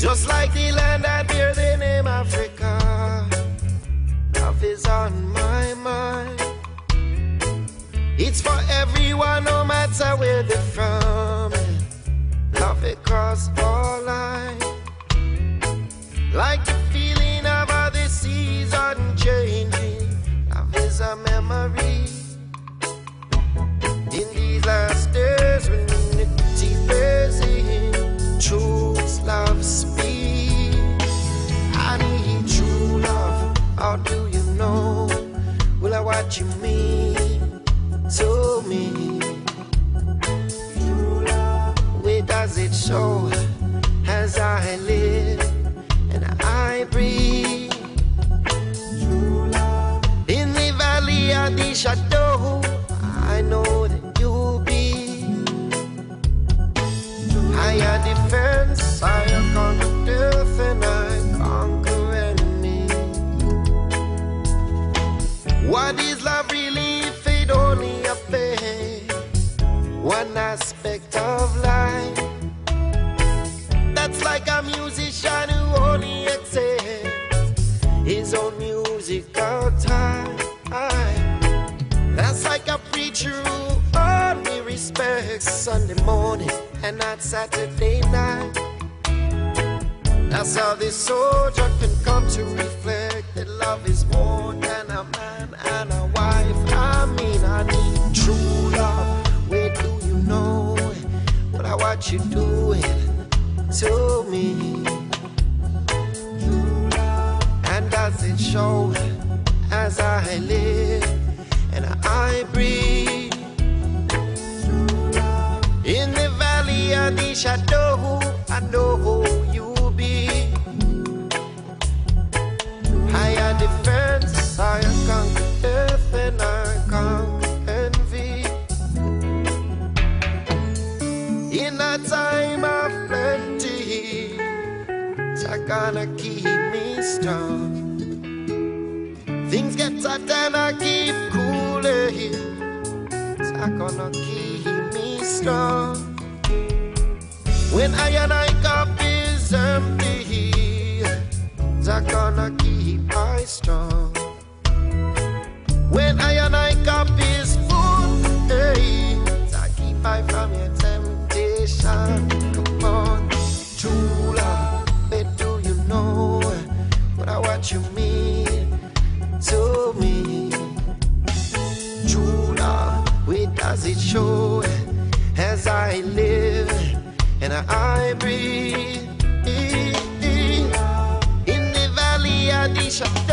Just like the land that bears the name Africa, love is on my mind. It's for everyone, no matter where they're from. Love it across all lines. Like the feeling of how the season changing. Love is a memory. In you What is love really if it only affects one aspect of life? That's like a musician who only accepts his own musical time. That's like a preacher who only respects Sunday morning and not Saturday night. That's how this soldier can come to reflect that love is more than a man. What I what you doing to me? And does it show as I live and I breathe? In the valley of the shadow, In a time of plenty, it's gonna keep me strong. Things get hot and I keep cooling. It's gonna keep me strong. When I and I cup is empty, it's gonna keep I strong. What you mean to me? True love, where does it show as I live and I breathe? In the valley of the shadow.